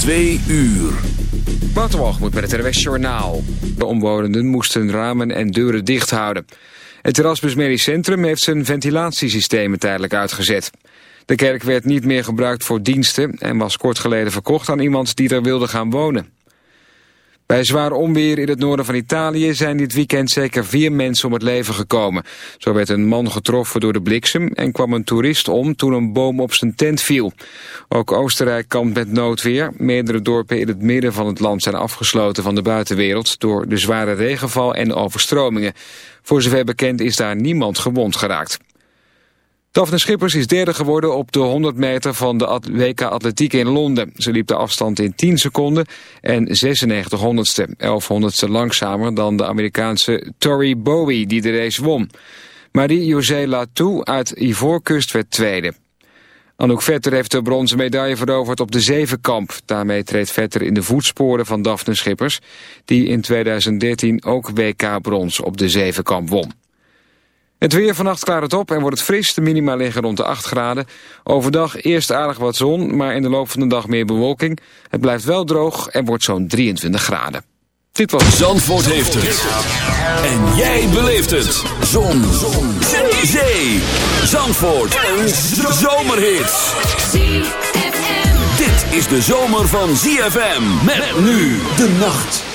Twee uur. moet met het RWS Journaal. De omwonenden moesten ramen en deuren dicht houden. Het Erasmus Medisch Centrum heeft zijn ventilatiesystemen tijdelijk uitgezet. De kerk werd niet meer gebruikt voor diensten... en was kort geleden verkocht aan iemand die er wilde gaan wonen. Bij zwaar onweer in het noorden van Italië zijn dit weekend zeker vier mensen om het leven gekomen. Zo werd een man getroffen door de bliksem en kwam een toerist om toen een boom op zijn tent viel. Ook Oostenrijk kampt met noodweer. Meerdere dorpen in het midden van het land zijn afgesloten van de buitenwereld door de zware regenval en overstromingen. Voor zover bekend is daar niemand gewond geraakt. Daphne Schippers is derde geworden op de 100 meter van de WK Atletiek in Londen. Ze liep de afstand in 10 seconden en 96 honderdste. 11 honderdste langzamer dan de Amerikaanse Tori Bowie die de race won. Marie-José Latou uit Ivoorkust werd tweede. Anouk Vetter heeft de bronzen medaille veroverd op de zevenkamp. Daarmee treedt Vetter in de voetsporen van Daphne Schippers... die in 2013 ook WK-brons op de zevenkamp won. Het weer vannacht klaart het op en wordt het fris. De minima liggen rond de 8 graden. Overdag eerst aardig wat zon, maar in de loop van de dag meer bewolking. Het blijft wel droog en wordt zo'n 23 graden. Dit was... Zandvoort heeft het. En jij beleeft het. Zon. zon. Zee. Zandvoort. Een zomerhit. Dit is de zomer van ZFM. Met nu de nacht.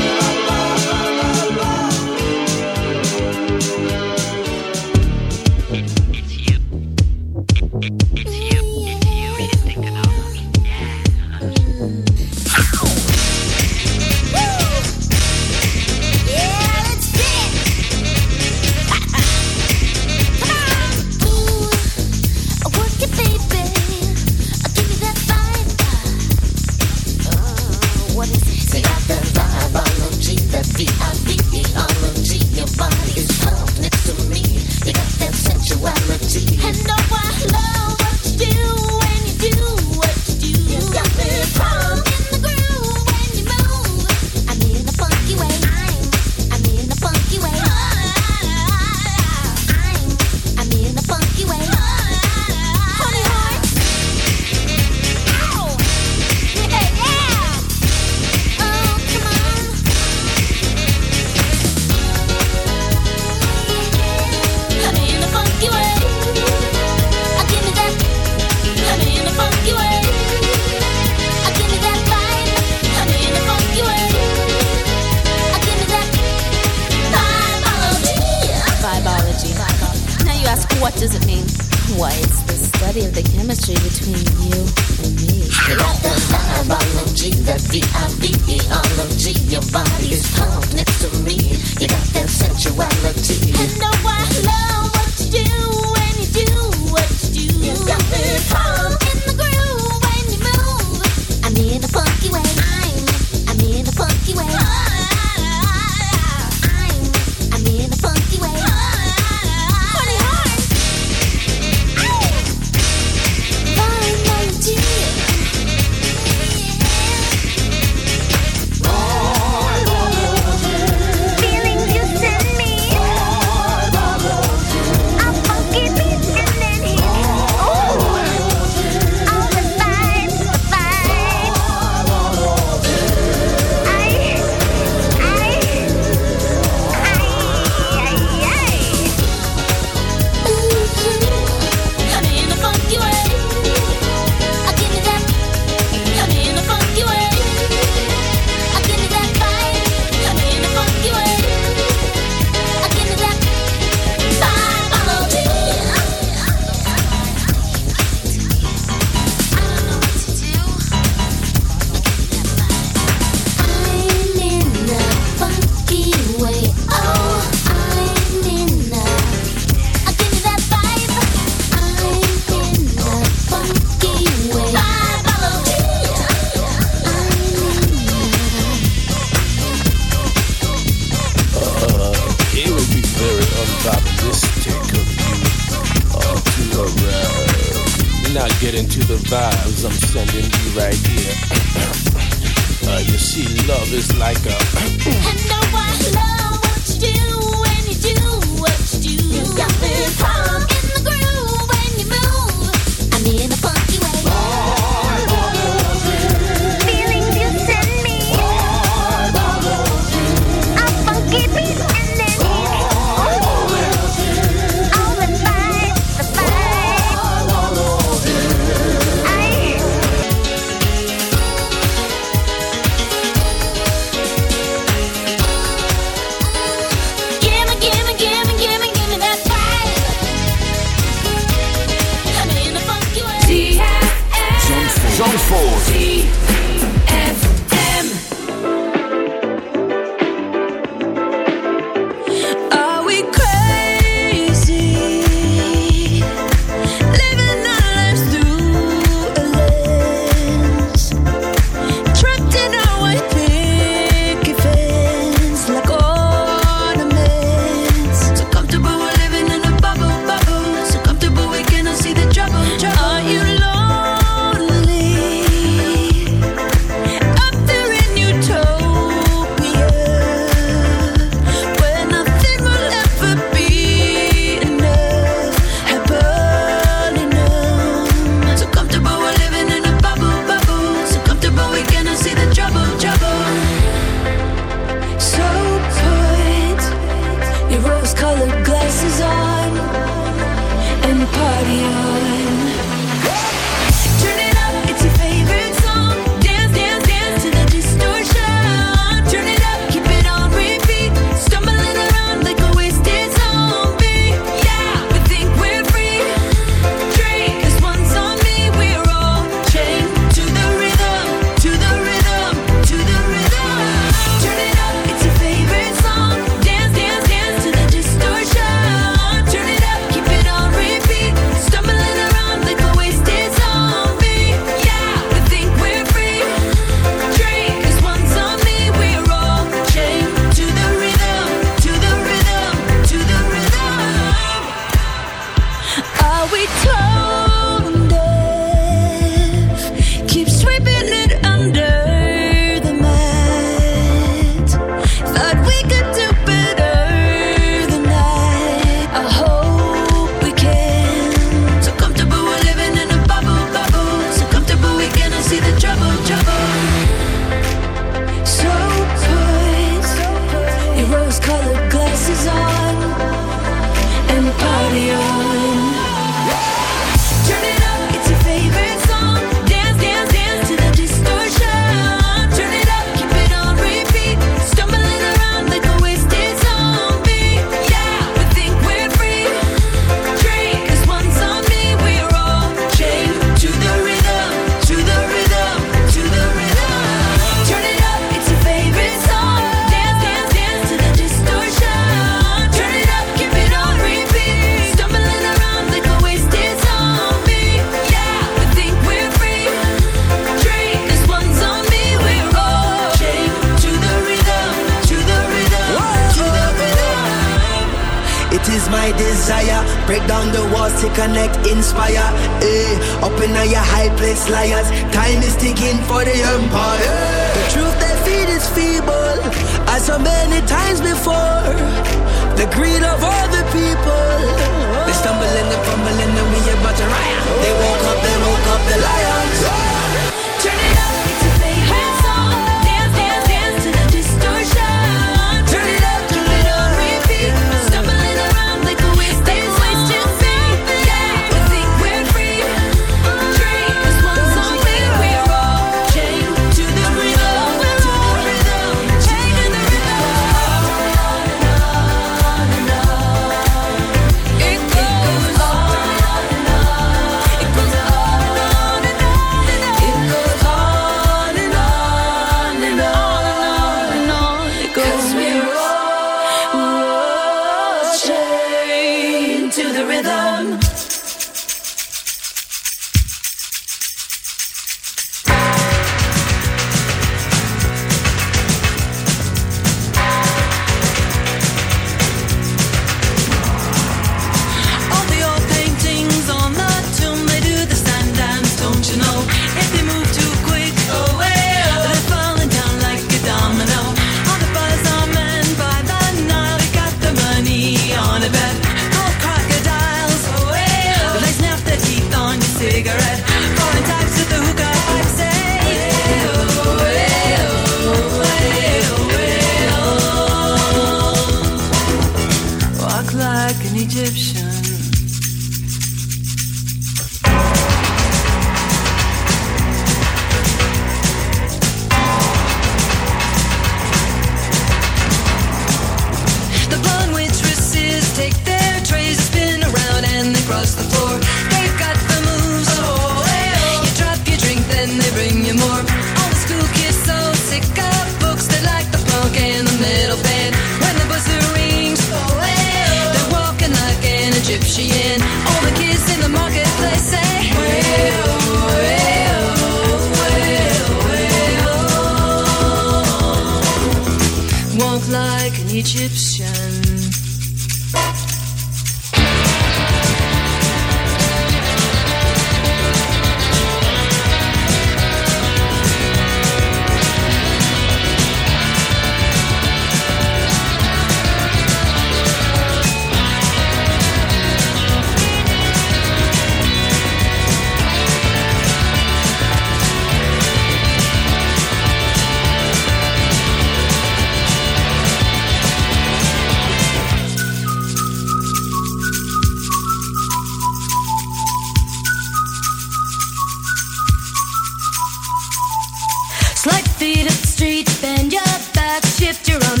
Shift your arm,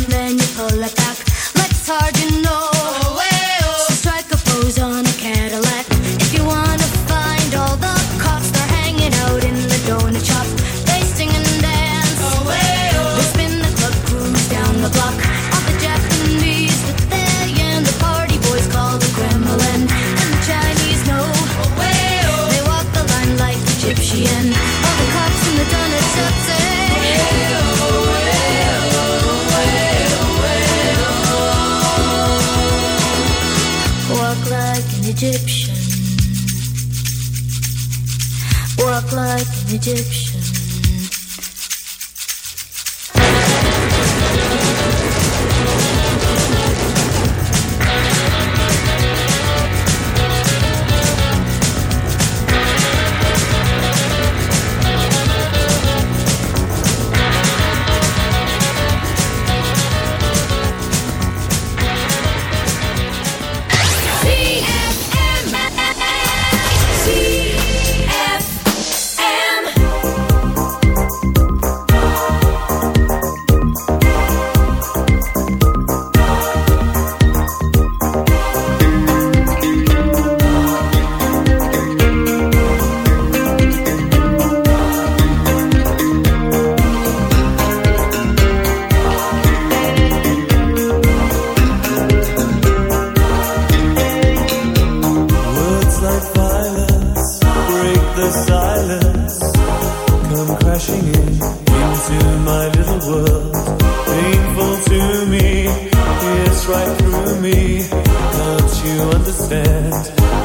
understand,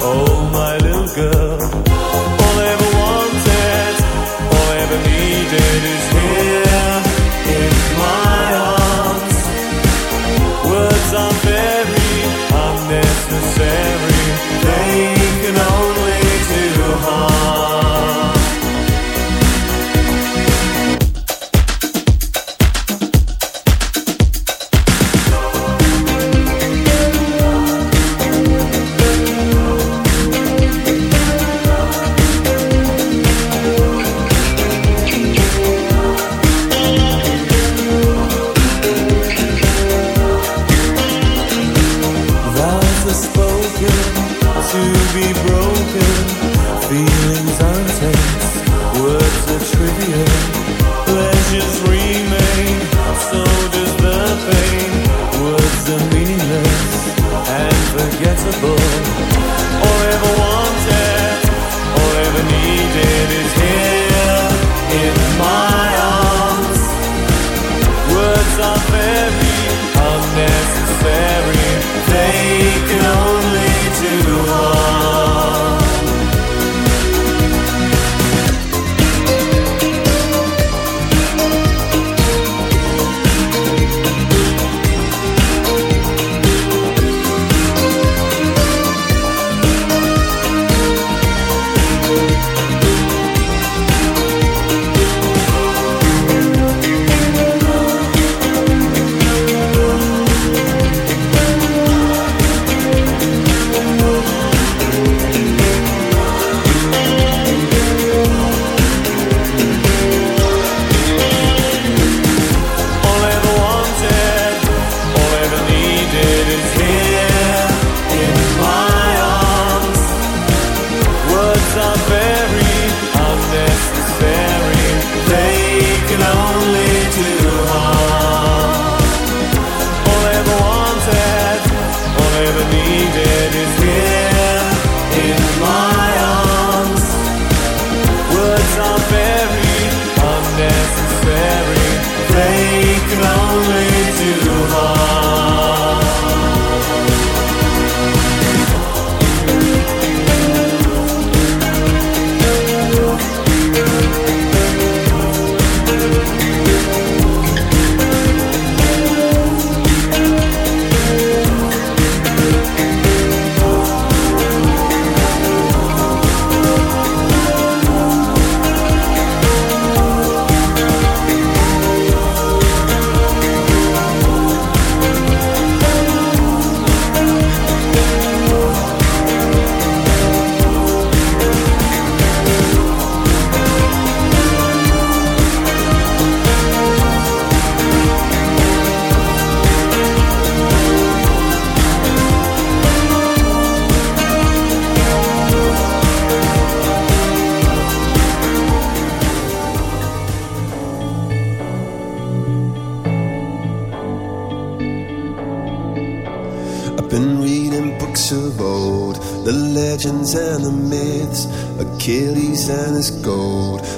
oh my little girl.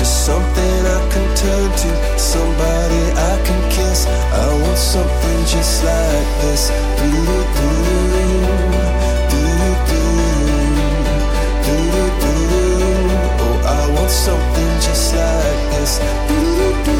Just something I can turn to, somebody I can kiss. I want something just like this. Oh, I want something just like this.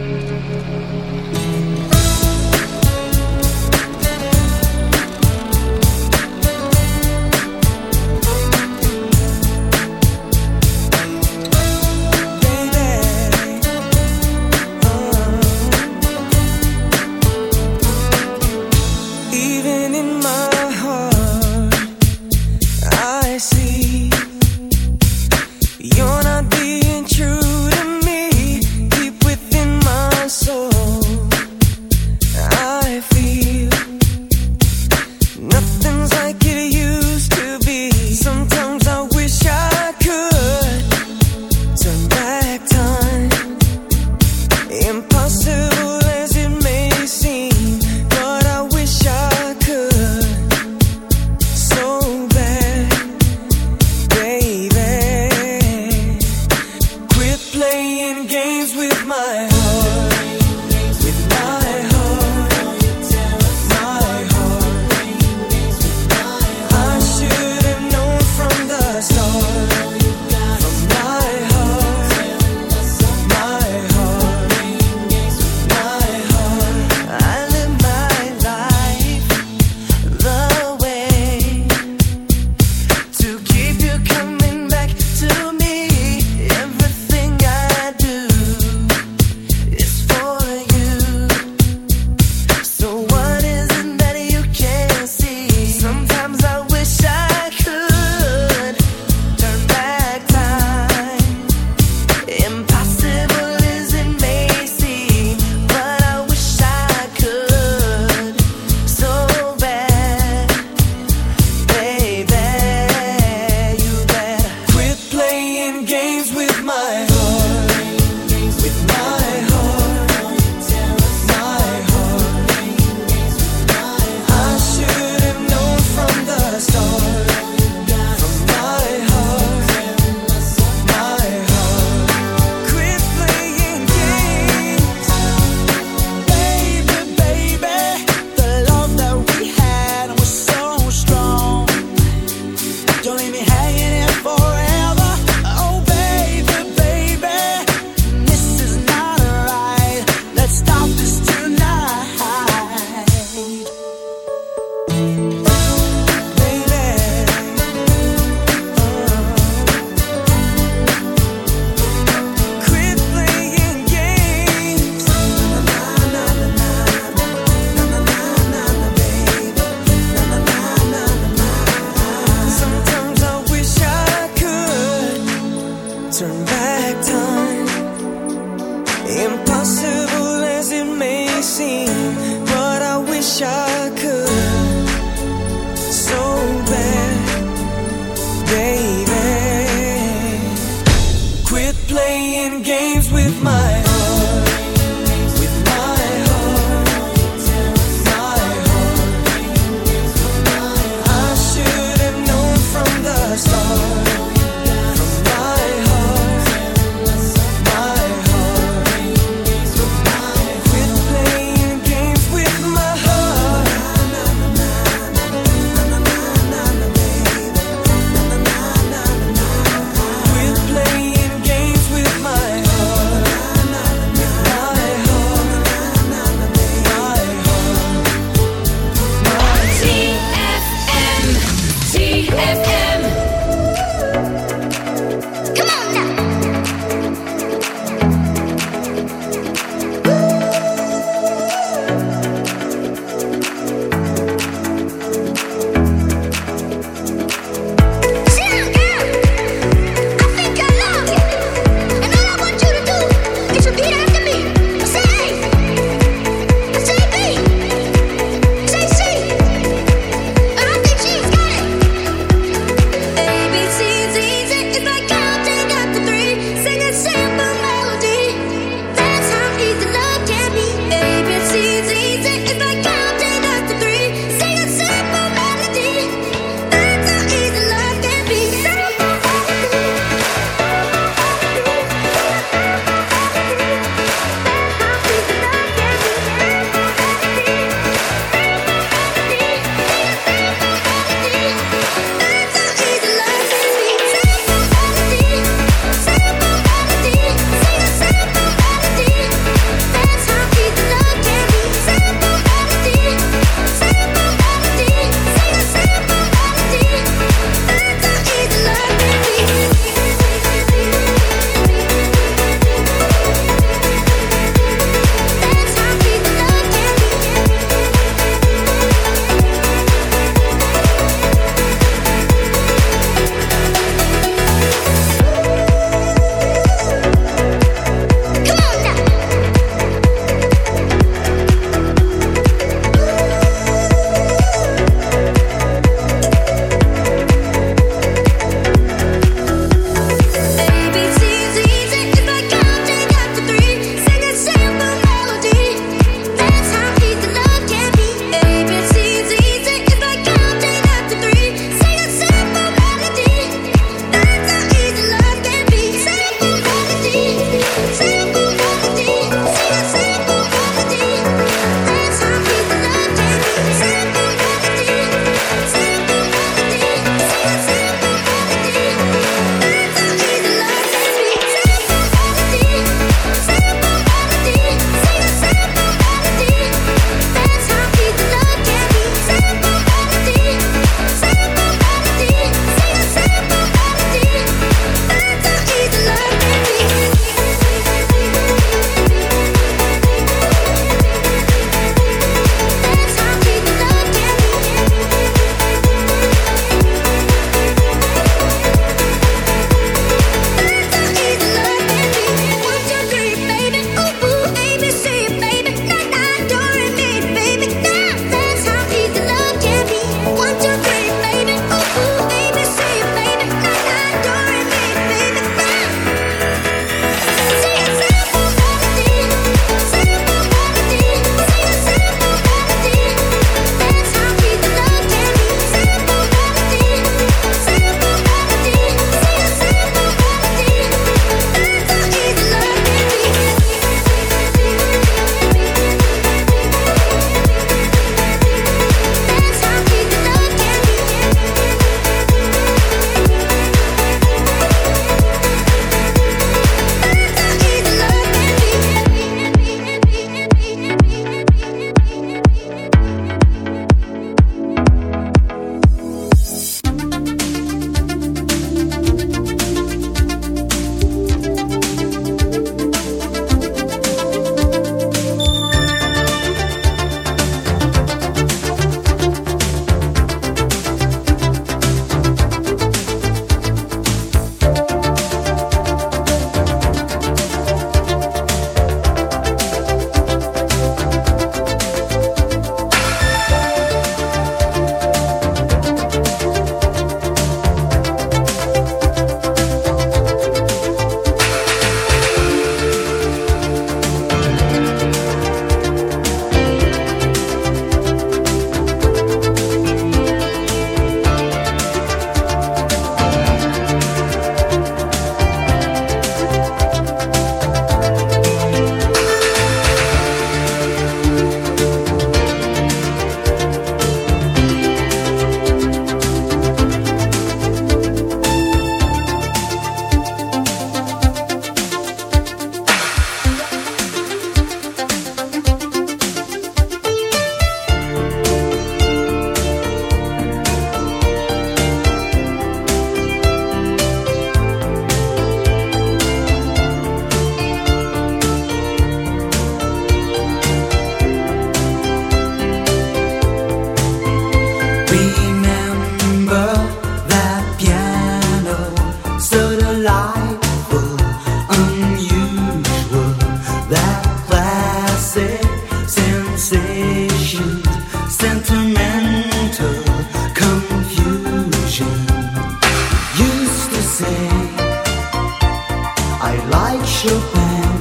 sentimental confusion. Used to say I like Chopin.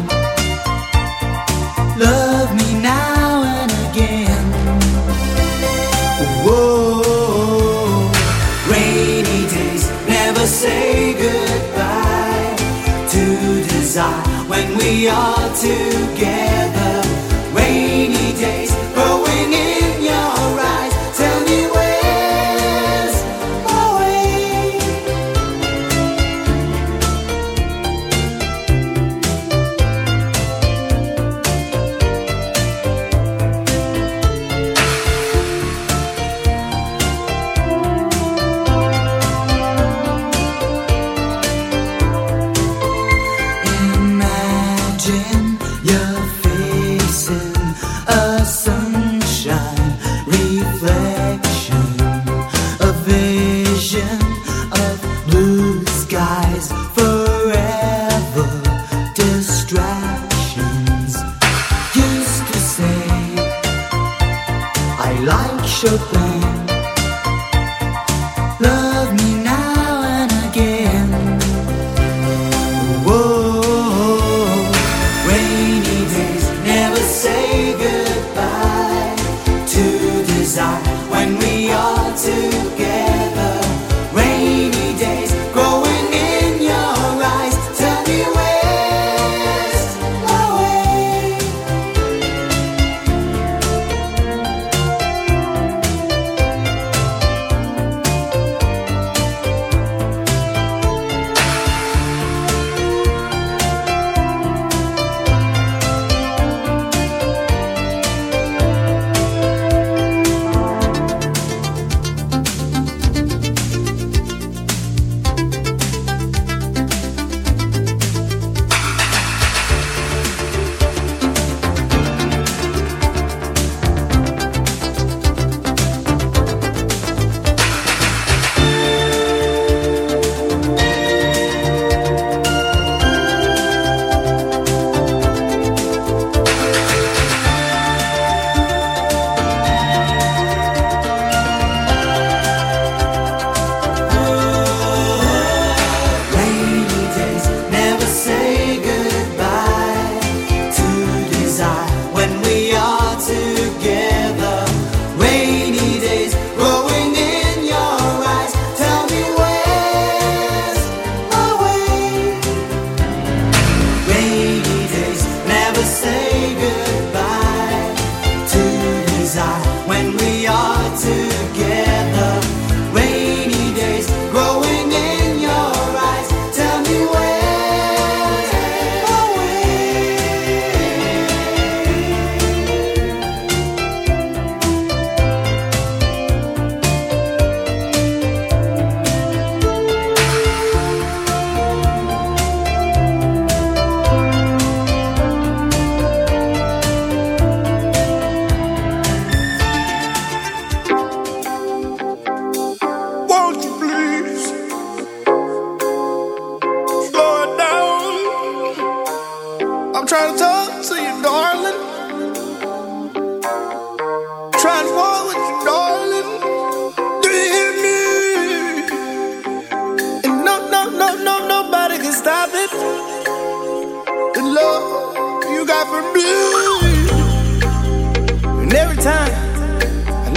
Love me now and again. Whoa, rainy days never say goodbye to desire when we are together.